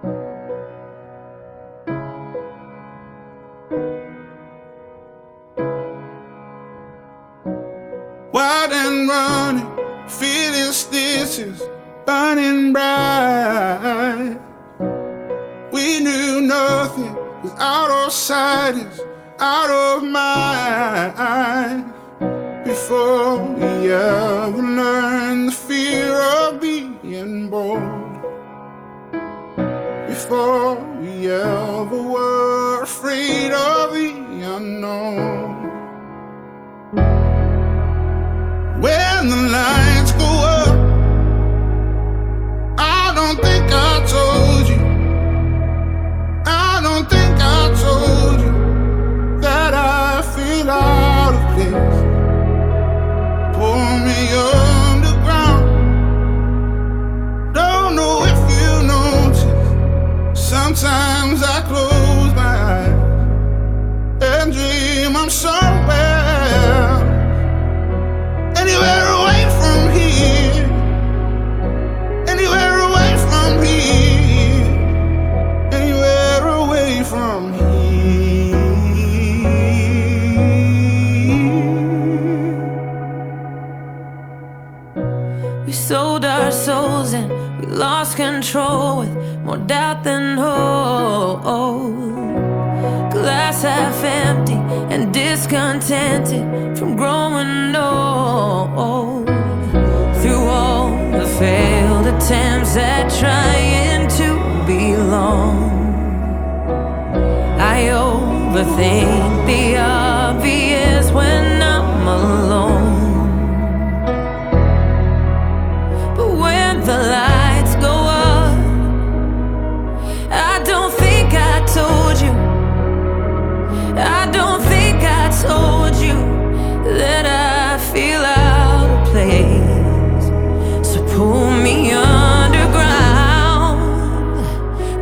Wild and running, feeling stitches, burning bright. We knew nothing was out of sight, out of mind. Before we ever learned the fear of being born. Before we ever were afraid of the unknown. When the lights Sometimes sold our souls and we lost control with more doubt than hope. Glass half empty and discontented from growing old. Through all the failed attempts at trying to belong, I overthink the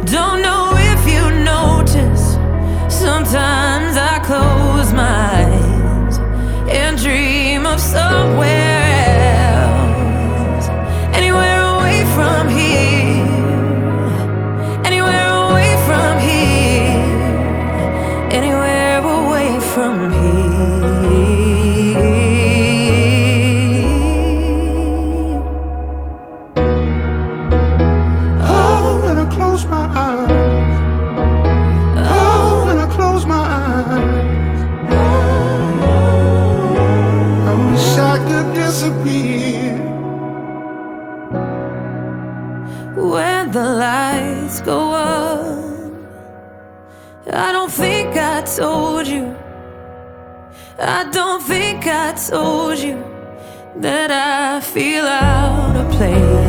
Don't know if you notice. Sometimes I close my eyes and dream of somewhere go up, I don't think I told you. I don't think I told you that I feel out of place.